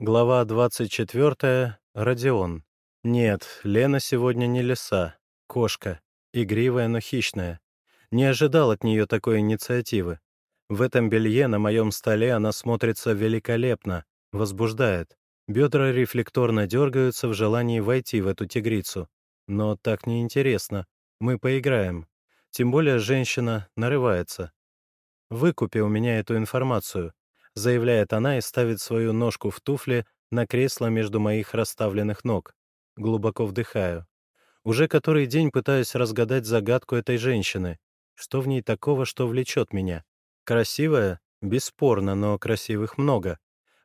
Глава 24. Родион. Нет, Лена сегодня не лиса. Кошка. Игривая, но хищная. Не ожидал от нее такой инициативы. В этом белье на моем столе она смотрится великолепно, возбуждает. Бедра рефлекторно дергаются в желании войти в эту тигрицу. Но так неинтересно. Мы поиграем. Тем более женщина нарывается. Выкупи у меня эту информацию заявляет она и ставит свою ножку в туфле на кресло между моих расставленных ног. Глубоко вдыхаю. Уже который день пытаюсь разгадать загадку этой женщины. Что в ней такого, что влечет меня? Красивая? Бесспорно, но красивых много.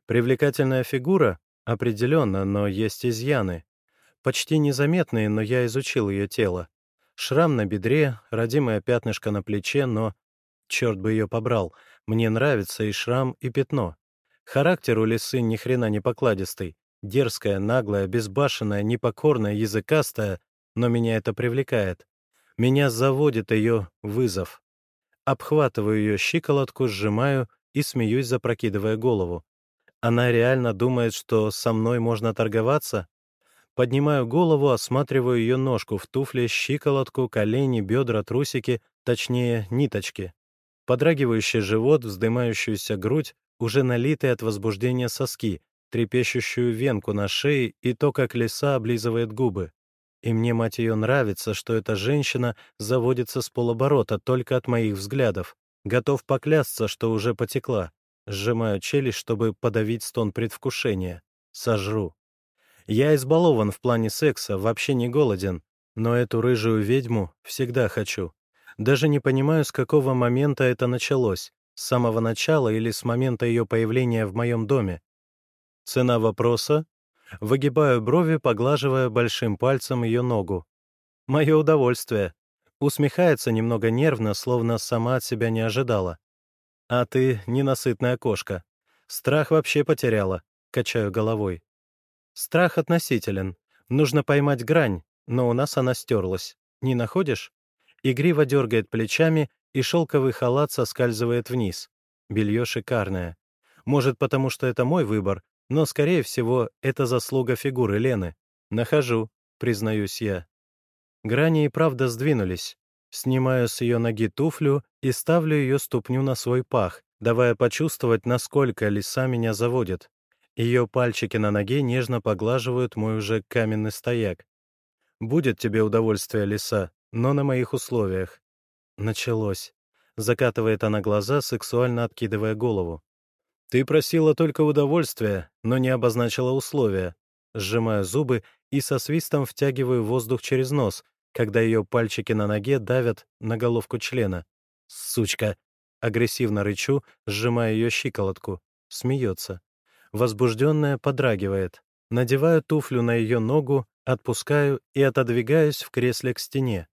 Привлекательная фигура? Определенно, но есть изъяны. Почти незаметные, но я изучил ее тело. Шрам на бедре, родимое пятнышко на плече, но... Черт бы ее побрал. Мне нравится и шрам, и пятно. Характер у лисы ни хрена не покладистый. Дерзкая, наглая, безбашенная, непокорная, языкастая, но меня это привлекает. Меня заводит ее вызов. Обхватываю ее щиколотку, сжимаю и смеюсь, запрокидывая голову. Она реально думает, что со мной можно торговаться? Поднимаю голову, осматриваю ее ножку в туфле, щиколотку, колени, бедра, трусики, точнее, ниточки. Подрагивающий живот, вздымающуюся грудь, уже налитые от возбуждения соски, трепещущую венку на шее и то, как лиса облизывает губы. И мне, мать ее, нравится, что эта женщина заводится с полоборота только от моих взглядов. Готов поклясться, что уже потекла. Сжимаю челюсть, чтобы подавить стон предвкушения. Сожру. Я избалован в плане секса, вообще не голоден, но эту рыжую ведьму всегда хочу. Даже не понимаю, с какого момента это началось, с самого начала или с момента ее появления в моем доме. Цена вопроса? Выгибаю брови, поглаживая большим пальцем ее ногу. Мое удовольствие. Усмехается немного нервно, словно сама от себя не ожидала. А ты ненасытная кошка. Страх вообще потеряла. Качаю головой. Страх относителен. Нужно поймать грань, но у нас она стерлась. Не находишь? Игриво дергает плечами, и шелковый халат соскальзывает вниз. Белье шикарное. Может, потому что это мой выбор, но, скорее всего, это заслуга фигуры Лены. Нахожу, признаюсь я. Грани и правда сдвинулись. Снимаю с ее ноги туфлю и ставлю ее ступню на свой пах, давая почувствовать, насколько лиса меня заводит. Ее пальчики на ноге нежно поглаживают мой уже каменный стояк. «Будет тебе удовольствие, лиса но на моих условиях. Началось. Закатывает она глаза, сексуально откидывая голову. «Ты просила только удовольствия, но не обозначила условия». Сжимаю зубы и со свистом втягиваю воздух через нос, когда ее пальчики на ноге давят на головку члена. «Сучка!» Агрессивно рычу, сжимая ее щиколотку. Смеется. Возбужденная подрагивает. Надеваю туфлю на ее ногу, отпускаю и отодвигаюсь в кресле к стене.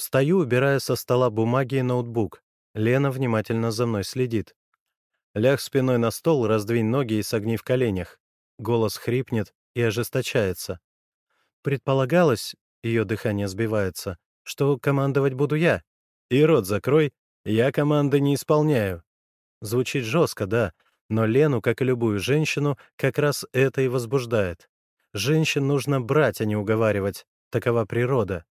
Встаю, убирая со стола бумаги и ноутбук. Лена внимательно за мной следит. Ляг спиной на стол, раздвинь ноги и согни в коленях. Голос хрипнет и ожесточается. Предполагалось, ее дыхание сбивается, что командовать буду я. И рот закрой, я команды не исполняю. Звучит жестко, да, но Лену, как и любую женщину, как раз это и возбуждает. Женщин нужно брать, а не уговаривать. Такова природа.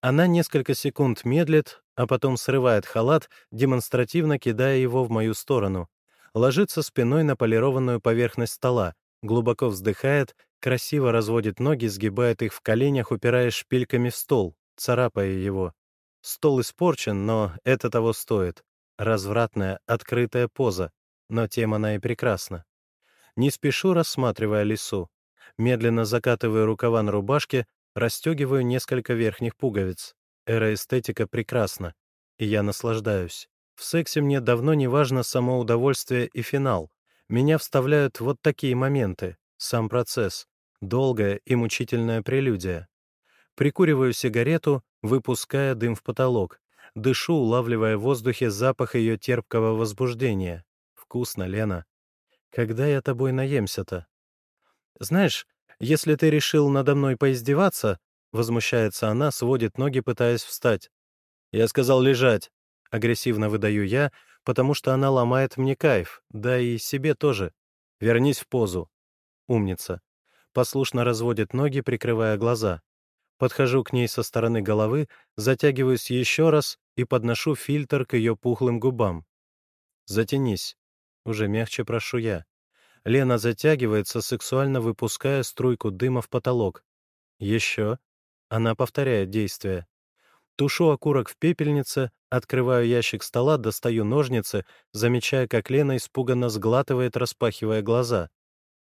Она несколько секунд медлит, а потом срывает халат, демонстративно кидая его в мою сторону. Ложится спиной на полированную поверхность стола, глубоко вздыхает, красиво разводит ноги, сгибает их в коленях, упираясь шпильками в стол, царапая его. Стол испорчен, но это того стоит. Развратная, открытая поза, но тем она и прекрасна. Не спешу, рассматривая лесу. Медленно закатываю рукава на рубашке, Растегиваю несколько верхних пуговиц. Эра-эстетика прекрасна, и я наслаждаюсь. В сексе мне давно не важно само удовольствие и финал. Меня вставляют вот такие моменты, сам процесс, долгая и мучительная прелюдия. Прикуриваю сигарету, выпуская дым в потолок. Дышу, улавливая в воздухе запах ее терпкого возбуждения. Вкусно, Лена. Когда я тобой наемся-то? Знаешь, «Если ты решил надо мной поиздеваться...» — возмущается она, сводит ноги, пытаясь встать. «Я сказал лежать», — агрессивно выдаю я, потому что она ломает мне кайф, да и себе тоже. «Вернись в позу». Умница. Послушно разводит ноги, прикрывая глаза. Подхожу к ней со стороны головы, затягиваюсь еще раз и подношу фильтр к ее пухлым губам. «Затянись». Уже мягче прошу я. Лена затягивается, сексуально выпуская струйку дыма в потолок. Еще. Она повторяет действие. Тушу окурок в пепельнице, открываю ящик стола, достаю ножницы, замечая, как Лена испуганно сглатывает, распахивая глаза.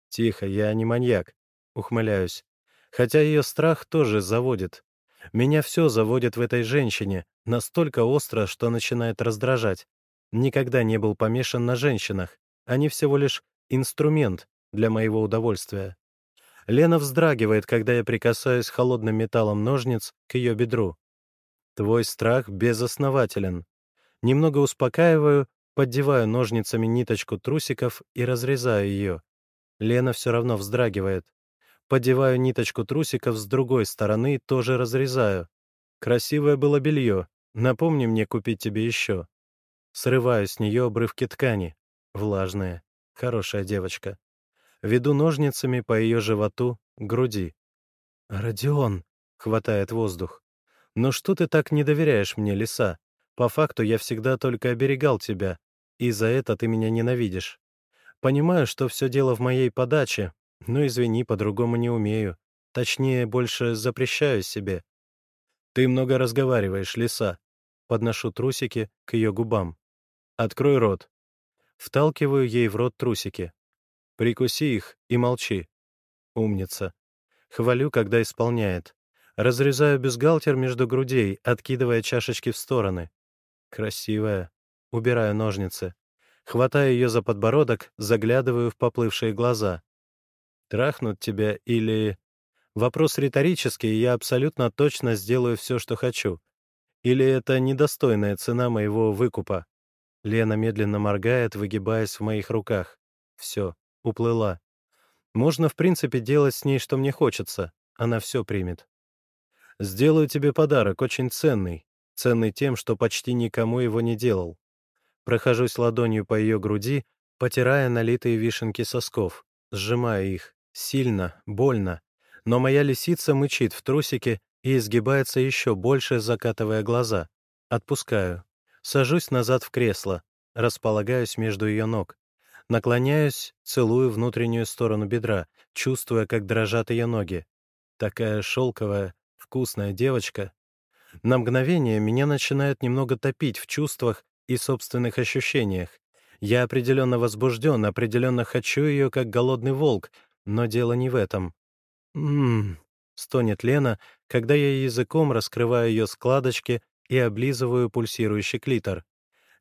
«Тихо, я не маньяк», — ухмыляюсь. Хотя ее страх тоже заводит. Меня все заводит в этой женщине, настолько остро, что начинает раздражать. Никогда не был помешан на женщинах. Они всего лишь инструмент для моего удовольствия. Лена вздрагивает, когда я прикасаюсь холодным металлом ножниц к ее бедру. Твой страх безоснователен. Немного успокаиваю, поддеваю ножницами ниточку трусиков и разрезаю ее. Лена все равно вздрагивает. Поддеваю ниточку трусиков с другой стороны, тоже разрезаю. Красивое было белье. Напомни мне купить тебе еще. Срываю с нее обрывки ткани. Влажная. Хорошая девочка. Веду ножницами по ее животу, груди. «Родион!» — хватает воздух. «Но что ты так не доверяешь мне, лиса? По факту я всегда только оберегал тебя, и за это ты меня ненавидишь. Понимаю, что все дело в моей подаче, ну, извини, по-другому не умею. Точнее, больше запрещаю себе. Ты много разговариваешь, лиса. Подношу трусики к ее губам. Открой рот. Вталкиваю ей в рот трусики. Прикуси их и молчи. Умница. Хвалю, когда исполняет. Разрезаю бюстгальтер между грудей, откидывая чашечки в стороны. Красивая. Убираю ножницы. Хватаю ее за подбородок, заглядываю в поплывшие глаза. Трахнут тебя или... Вопрос риторический, я абсолютно точно сделаю все, что хочу. Или это недостойная цена моего выкупа? Лена медленно моргает, выгибаясь в моих руках. Все, уплыла. Можно, в принципе, делать с ней, что мне хочется. Она все примет. Сделаю тебе подарок, очень ценный. Ценный тем, что почти никому его не делал. Прохожусь ладонью по ее груди, потирая налитые вишенки сосков, сжимая их. Сильно, больно. Но моя лисица мычит в трусике и изгибается еще больше, закатывая глаза. Отпускаю. Сажусь назад в кресло. Располагаюсь между ее ног. Наклоняюсь, целую внутреннюю сторону бедра, чувствуя, как дрожат ее ноги. Такая шелковая, вкусная девочка. На мгновение меня начинает немного топить в чувствах и собственных ощущениях. Я определенно возбужден, определенно хочу ее, как голодный волк, но дело не в этом. «М-м-м», стонет Лена, когда я языком раскрываю ее складочки и облизываю пульсирующий клитор.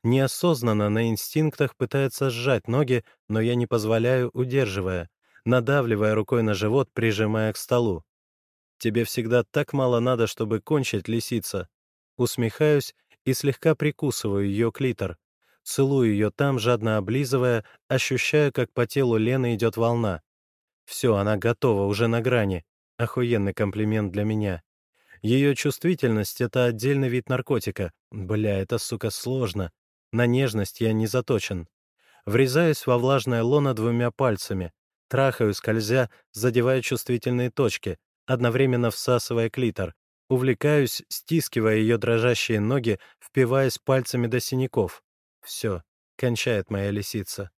Неосознанно на инстинктах пытается сжать ноги, но я не позволяю, удерживая, надавливая рукой на живот, прижимая к столу. «Тебе всегда так мало надо, чтобы кончить, лисица». Усмехаюсь и слегка прикусываю ее клитор. Целую ее там, жадно облизывая, ощущая, как по телу Лены идет волна. Все, она готова, уже на грани. Охуенный комплимент для меня. Ее чувствительность — это отдельный вид наркотика. Бля, это, сука, сложно. На нежность я не заточен. Врезаюсь во влажное лоно двумя пальцами. Трахаю, скользя, задевая чувствительные точки, одновременно всасывая клитор. Увлекаюсь, стискивая ее дрожащие ноги, впиваясь пальцами до синяков. Все, кончает моя лисица.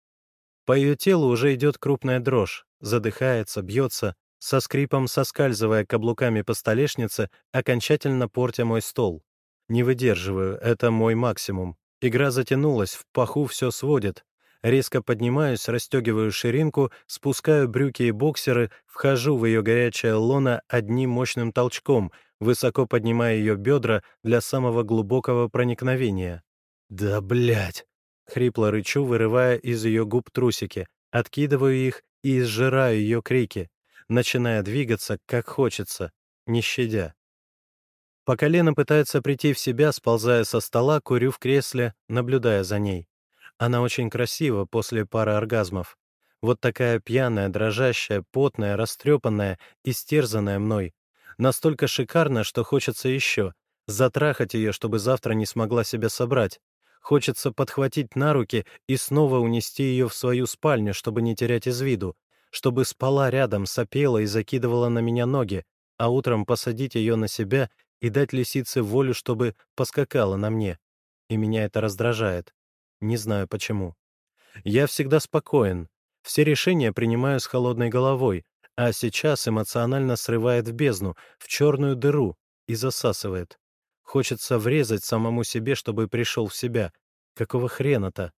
По ее телу уже идет крупная дрожь, задыхается, бьется, со скрипом соскальзывая каблуками по столешнице, окончательно портя мой стол. Не выдерживаю, это мой максимум. Игра затянулась, в паху все сводит. Резко поднимаюсь, расстегиваю ширинку, спускаю брюки и боксеры, вхожу в ее горячее лоно одним мощным толчком, высоко поднимая ее бедра для самого глубокого проникновения. «Да блять!» Хрипло рычу, вырывая из ее губ трусики, откидываю их и изжираю ее крики, начиная двигаться, как хочется, не щадя. По колено пытается прийти в себя, сползая со стола, курю в кресле, наблюдая за ней. Она очень красива после пары оргазмов. Вот такая пьяная, дрожащая, потная, растрепанная, истерзанная мной. Настолько шикарно, что хочется еще. Затрахать ее, чтобы завтра не смогла себя собрать. Хочется подхватить на руки и снова унести ее в свою спальню, чтобы не терять из виду. Чтобы спала рядом, сопела и закидывала на меня ноги, а утром посадить ее на себя и дать лисице волю, чтобы поскакала на мне. И меня это раздражает. Не знаю почему. Я всегда спокоен. Все решения принимаю с холодной головой, а сейчас эмоционально срывает в бездну, в черную дыру и засасывает. Хочется врезать самому себе, чтобы пришел в себя. Какого хрена-то?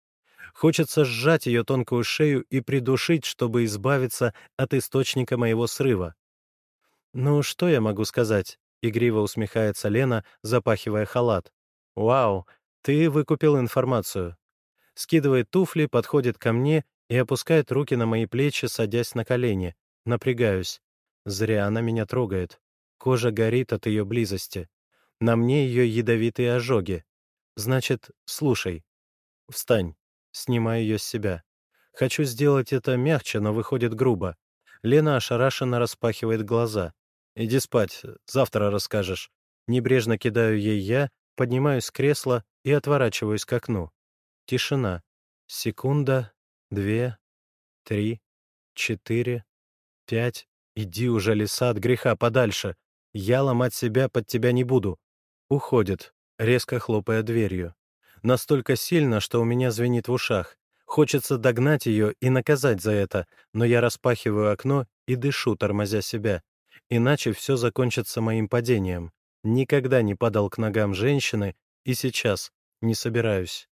Хочется сжать ее тонкую шею и придушить, чтобы избавиться от источника моего срыва. «Ну, что я могу сказать?» — игриво усмехается Лена, запахивая халат. «Вау, ты выкупил информацию». Скидывает туфли, подходит ко мне и опускает руки на мои плечи, садясь на колени. Напрягаюсь. Зря она меня трогает. Кожа горит от ее близости. На мне ее ядовитые ожоги. Значит, слушай. Встань. Снимаю ее с себя. Хочу сделать это мягче, но выходит грубо. Лена ошарашенно распахивает глаза. «Иди спать, завтра расскажешь». Небрежно кидаю ей я, поднимаюсь с кресла и отворачиваюсь к окну. Тишина. Секунда, две, три, четыре, пять. Иди уже, лиса, от греха подальше. Я ломать себя под тебя не буду. Уходит, резко хлопая дверью. Настолько сильно, что у меня звенит в ушах. Хочется догнать ее и наказать за это, но я распахиваю окно и дышу, тормозя себя. Иначе все закончится моим падением. Никогда не падал к ногам женщины и сейчас не собираюсь.